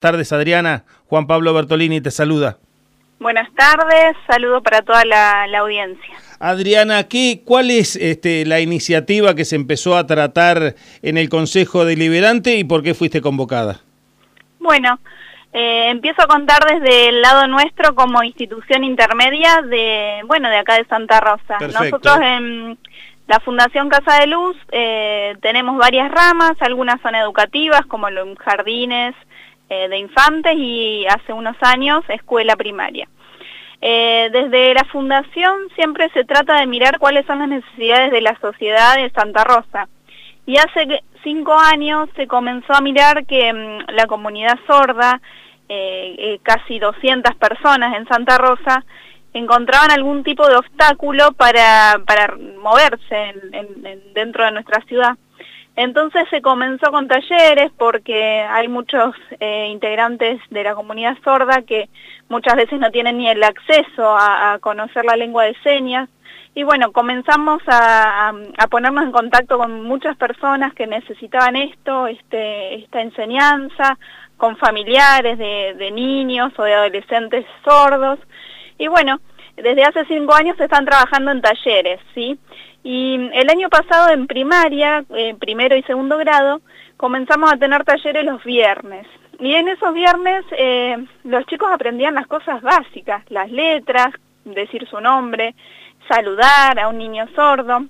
tardes, Adriana. Juan Pablo Bertolini te saluda. Buenas tardes, saludo para toda la, audiencia. Adriana, ¿qué, ¿cuál es este, la iniciativa que se empezó a tratar en el Consejo Deliberante y por qué fuiste convocada? Bueno, eh, empiezo a contar desde el lado nuestro como institución intermedia de, bueno, de acá de Santa Rosa. Nosotros en la Fundación Casa de Luz eh, tenemos varias ramas, algunas son educativas como los jardines, eh, de infantes y hace unos años escuela primaria. Eh, desde la fundación siempre se trata de mirar cuáles son las necesidades de la sociedad de Santa Rosa. Y hace cinco años se comenzó a mirar que mm, la comunidad sorda, eh, casi 200 personas en Santa Rosa, encontraban algún tipo de obstáculo para, para moverse dentro de nuestra ciudad. Entonces se comenzó con talleres porque hay muchos eh, integrantes de la comunidad sorda que muchas veces no tienen ni el acceso a, conocer la lengua de señas. Y bueno, comenzamos a, ponernos en contacto con muchas personas que necesitaban esto, este, esta enseñanza, con familiares de, de niños o de adolescentes sordos. Y bueno, desde hace cinco años se están trabajando en talleres, ¿sí? Y el año pasado en primaria, primero y segundo grado, comenzamos a tener talleres los viernes. Y en esos viernes eh, los chicos aprendían las cosas básicas, las letras, decir su nombre, saludar a un niño sordo.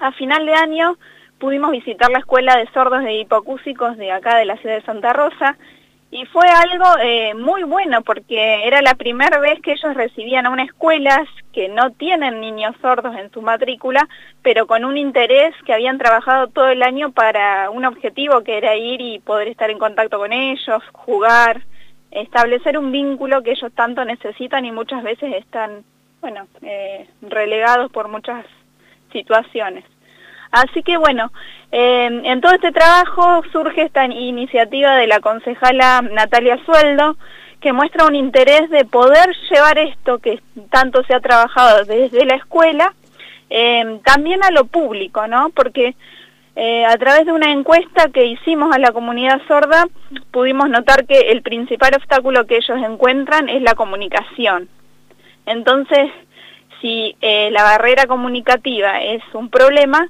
A final de año pudimos visitar la escuela de sordos de hipocúsicos de acá de la ciudad de Santa Rosa y fue algo eh, muy bueno porque era la primera vez que ellos recibían a una escuela que no tienen niños sordos en su matrícula, pero con un interés que habían trabajado todo el año para un objetivo que era ir y poder estar en contacto con ellos, jugar, establecer un vínculo que ellos tanto necesitan y muchas veces están, bueno, eh, relegados por muchas situaciones. Así que bueno, em, en todo este trabajo surge esta iniciativa de la concejala Natalia Sueldo, que muestra un interés de poder llevar esto que tanto se ha trabajado desde la escuela, em, también a lo público, ¿no? Porque eh, a través de una encuesta que hicimos a la comunidad sorda, pudimos notar que el principal obstáculo que ellos encuentran es la comunicación. Entonces, si eh, la barrera comunicativa es un problema,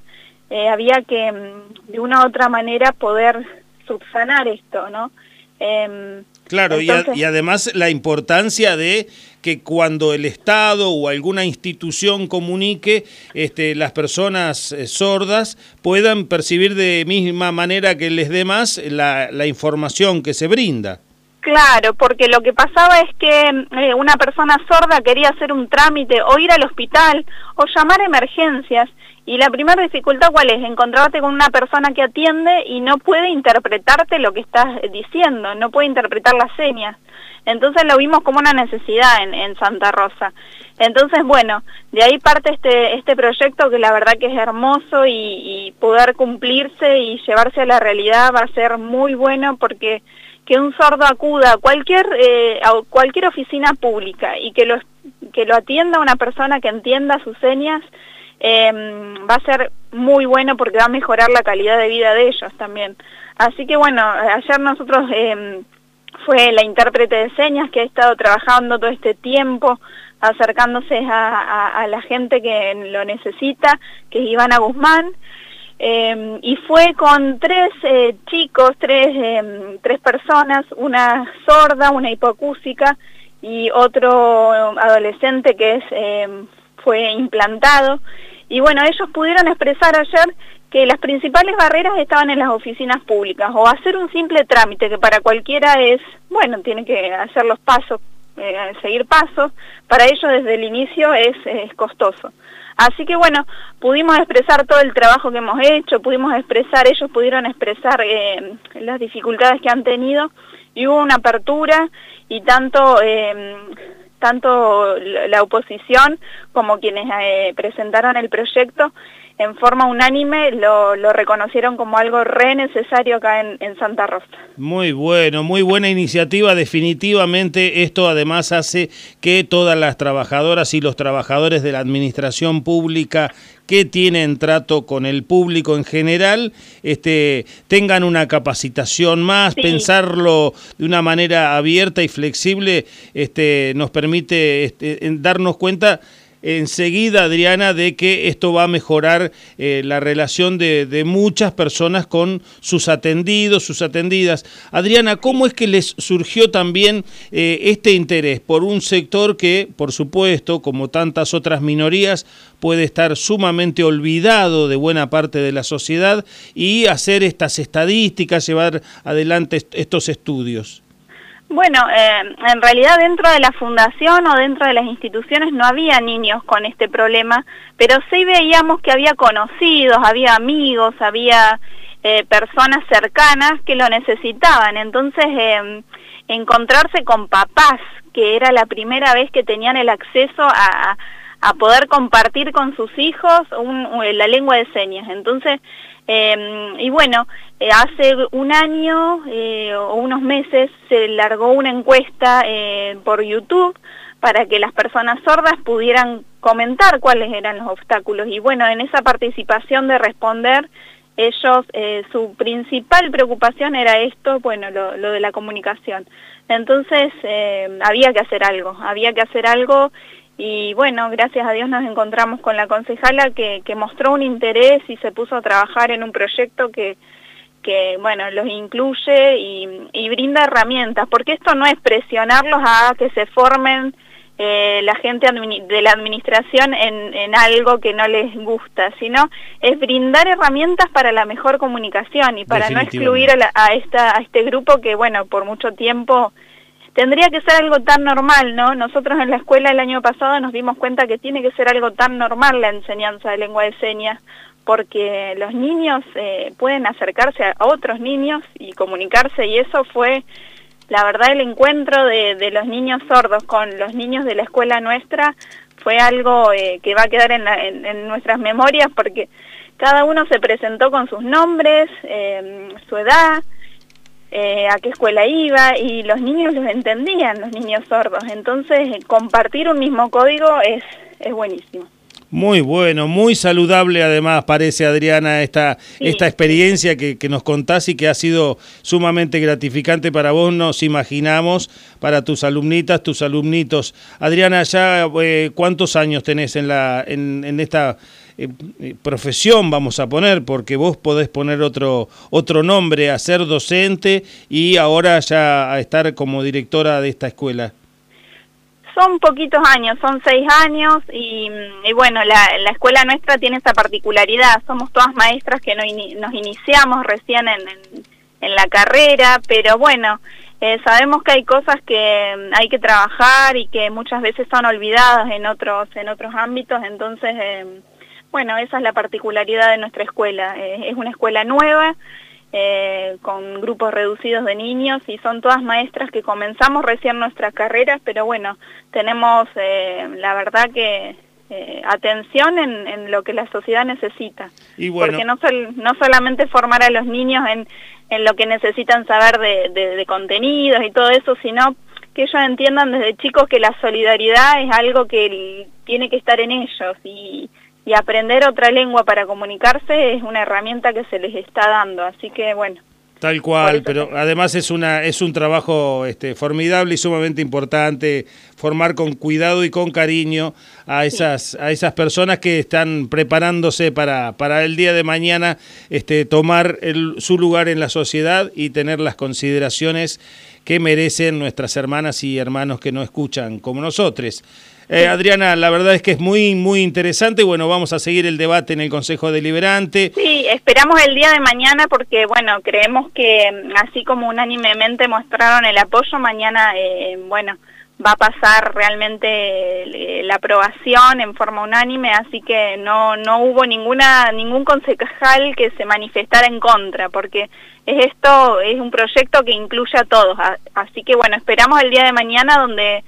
eh, había que mm, de una u otra manera poder subsanar esto, ¿no? Em, claro, y, además la importancia de que cuando el Estado o alguna institución comunique, este, las personas eh, sordas puedan percibir de misma manera que les dé más la, la información que se brinda. Claro, porque lo que pasaba es que eh, una persona sorda quería hacer un trámite o ir al hospital o llamar a emergencias y la primera dificultad cuál es? Encontrarte con una persona que atiende y no puede interpretarte lo que estás diciendo, no puede interpretar las señas. Entonces lo vimos como una necesidad en, en Santa Rosa. Entonces, bueno, de ahí parte este, este proyecto que la verdad que es hermoso y, poder cumplirse y llevarse a la realidad va a ser muy bueno porque que un sordo acuda a cualquier, eh, a cualquier oficina pública y que lo, que lo atienda una persona que entienda sus señas Em, va a ser muy bueno porque va a mejorar la calidad de vida de ellos también. Así que bueno, ayer nosotros eh, fue la intérprete de señas que ha estado trabajando todo este tiempo, acercándose a, la gente que lo necesita, que es Ivana Guzmán, em, y fue con tres eh, chicos, tres, tres personas, una sorda, una hipocúsica y otro adolescente que es fue implantado y bueno, ellos pudieron expresar ayer que las principales barreras estaban en las oficinas públicas o hacer un simple trámite que para cualquiera es, bueno, tiene que hacer los pasos, eh, seguir pasos, para ellos desde el inicio es, costoso. Así que bueno, pudimos expresar todo el trabajo que hemos hecho, pudimos expresar, ellos pudieron expresar eh, las dificultades que han tenido y hubo una apertura y tanto eh, tanto la oposición como quienes eh, presentaron el proyecto en forma unánime lo, reconocieron como algo re necesario acá en, en, Santa Rosa. Muy bueno, muy buena iniciativa. Definitivamente esto además hace que todas las trabajadoras y los trabajadores de la administración pública que tienen trato con el público en general, este, tengan una capacitación más, pensarlo de una manera abierta y flexible, este, nos permite este, darnos cuenta enseguida, Adriana, de que esto va a mejorar eh, la relación de, muchas personas con sus atendidos, sus atendidas. Adriana, ¿cómo es que les surgió también eh, este interés por un sector que, por supuesto, como tantas otras minorías, puede estar sumamente olvidado de buena parte de la sociedad y hacer estas estadísticas, llevar adelante estos estudios? Bueno, eh, en realidad dentro de la fundación o dentro de las instituciones no había niños con este problema, pero sí veíamos que había conocidos, había amigos, había eh, personas cercanas que lo necesitaban. Entonces, eh, encontrarse con papás, que era la primera vez que tenían el acceso a, a poder compartir con sus hijos la lengua de señas. Entonces, eh, y bueno, eh, hace un año eh, o unos meses se largó una encuesta eh, por YouTube para que las personas sordas pudieran comentar cuáles eran los obstáculos. Y bueno, en esa participación de responder, ellos, su principal preocupación era esto, bueno, lo, lo de la comunicación. Entonces, había que hacer algo, había que hacer algo y bueno, gracias a Dios nos encontramos con la concejala que, que mostró un interés y se puso a trabajar en un proyecto que, que bueno, los incluye y, y brinda herramientas, porque esto no es presionarlos a que se formen eh, la gente de la administración en, en, algo que no les gusta, sino es brindar herramientas para la mejor comunicación y para no excluir a, a, esta, a este grupo que, bueno, por mucho tiempo tendría que ser algo tan normal, ¿no? Nosotros en la escuela el año pasado nos dimos cuenta que tiene que ser algo tan normal la enseñanza de lengua de señas, porque los niños eh, pueden acercarse a otros niños y comunicarse, y eso fue, la verdad, el encuentro de, los niños sordos con los niños de la escuela nuestra fue algo eh, que va a quedar en, nuestras memorias, porque cada uno se presentó con sus nombres, eh, su edad, eh, a qué escuela iba y los niños los entendían, los niños sordos. Entonces, compartir un mismo código es, es buenísimo. Muy bueno, muy saludable además parece Adriana esta, esta experiencia que, que, nos contás y que ha sido sumamente gratificante para vos, nos imaginamos, para tus alumnitas, tus alumnitos. Adriana, ya eh, cuántos años tenés en, la, en, en esta eh, eh, profesión, vamos a poner, porque vos podés poner otro, otro nombre a ser docente y ahora ya a estar como directora de esta escuela. Son poquitos años, son seis años y, bueno, la, la, escuela nuestra tiene esa particularidad, somos todas maestras que no nos iniciamos recién en, en, la carrera, pero bueno, eh, sabemos que hay cosas que mm, hay que trabajar y que muchas veces son olvidadas en otros, en otros ámbitos, entonces, eh, bueno, esa es la particularidad de nuestra escuela, eh, es una escuela nueva, eh, con grupos reducidos de niños y son todas maestras que comenzamos recién nuestras carreras, pero bueno, tenemos eh, la verdad que eh, atención en, lo que la sociedad necesita. Y Porque no, no solamente formar a los niños en, en lo que necesitan saber de, de contenidos y todo eso, sino que ellos entiendan desde chicos que la solidaridad es algo que tiene que estar en ellos y y aprender otra lengua para comunicarse es una herramienta que se les está dando, así que bueno. Tal cual, pero además es una es un trabajo este, formidable y sumamente importante formar con cuidado y con cariño a esas a esas personas que están preparándose para para el día de mañana este tomar su lugar en la sociedad y tener las consideraciones que merecen nuestras hermanas y hermanos que no escuchan como nosotros. Eh, Adriana, la verdad es que es muy, muy interesante. Bueno, vamos a seguir el debate en el Consejo Deliberante. Sí, esperamos el día de mañana porque, bueno, creemos que mm, así como unánimemente mostraron el apoyo, mañana, eh, bueno, va a pasar realmente eh, la aprobación en forma unánime, así que no, no hubo ninguna, ningún concejal que se manifestara en contra, porque es esto, es un proyecto que incluye a todos. Así que, bueno, esperamos el día de mañana donde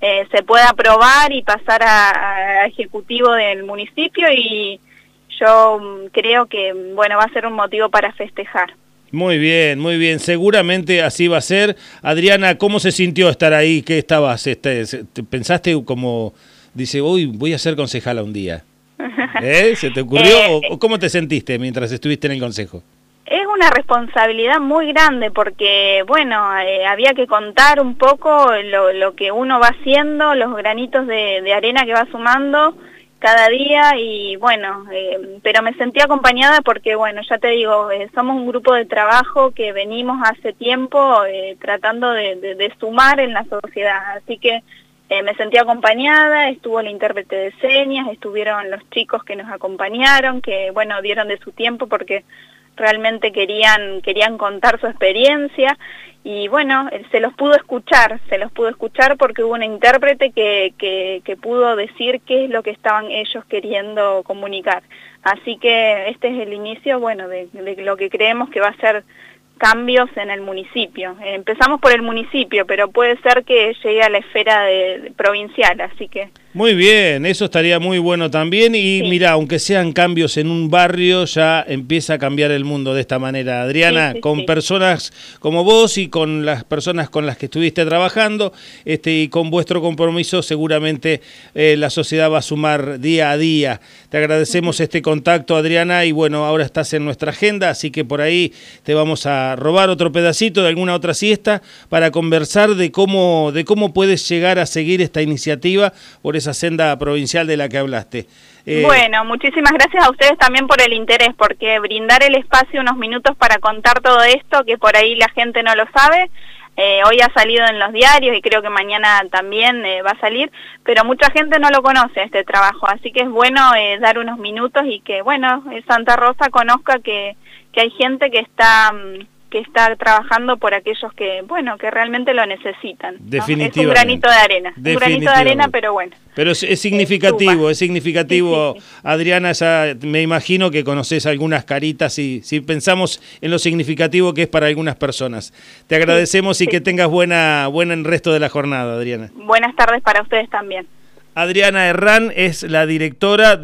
eh, se pueda aprobar y pasar a, ejecutivo del municipio y yo mm, creo que, bueno, va a ser un motivo para festejar. Muy bien, muy bien. Seguramente así va a ser. Adriana, ¿cómo se sintió estar ahí? ¿Qué estabas? Este, ¿Pensaste como, dice, hoy voy a ser concejala un día? ¿Eh? ¿Se te ocurrió? Eh, ¿O cómo te sentiste mientras estuviste en el consejo? Es una responsabilidad muy grande porque, bueno, eh, había que contar un poco lo, lo, que uno va haciendo, los granitos de, de arena que va sumando cada día y bueno, eh, pero me sentí acompañada porque bueno, ya te digo, eh, somos un grupo de trabajo que venimos hace tiempo tratando de, de, sumar en la sociedad, así que me sentí acompañada, estuvo el intérprete de señas, estuvieron los chicos que nos acompañaron, que bueno, dieron de su tiempo porque realmente querían, querían contar su experiencia y bueno, se los pudo escuchar, se los pudo escuchar porque hubo un intérprete que, que, que, pudo decir qué es lo que estaban ellos queriendo comunicar. Así que este es el inicio, bueno, de, de lo que creemos que va a ser cambios en el municipio. Empezamos por el municipio, pero puede ser que llegue a la esfera de, provincial, así que... Muy bien, eso estaría muy bueno también y mira, aunque sean cambios en un barrio, ya empieza a cambiar el mundo de esta manera. Adriana, con personas como vos y con las personas con las que estuviste trabajando este, y con vuestro compromiso, seguramente eh, la sociedad va a sumar día a día. Te agradecemos este contacto, Adriana, y bueno, ahora estás en nuestra agenda, así que por ahí te vamos a robar otro pedacito de alguna otra siesta para conversar de cómo, de cómo puedes llegar a seguir esta iniciativa por esa senda provincial de la que hablaste. Eh, bueno, muchísimas gracias a ustedes también por el interés, porque brindar el espacio unos minutos para contar todo esto, que por ahí la gente no lo sabe, eh, hoy ha salido en los diarios y creo que mañana también eh, va a salir, pero mucha gente no lo conoce este trabajo, así que es bueno dar unos minutos y que, bueno, Santa Rosa conozca que, que hay gente que está... Mm, que está trabajando por aquellos que, bueno, que realmente lo necesitan. Definitivamente. Es un granito de arena. Un granito de arena, pero bueno. Pero es, significativo, es, significativo. Adriana, ya me imagino que conoces algunas caritas y si pensamos en lo significativo que es para algunas personas. Te agradecemos y que tengas buena, buena el resto de la jornada, Adriana. Buenas tardes para ustedes también. Adriana Herrán es la directora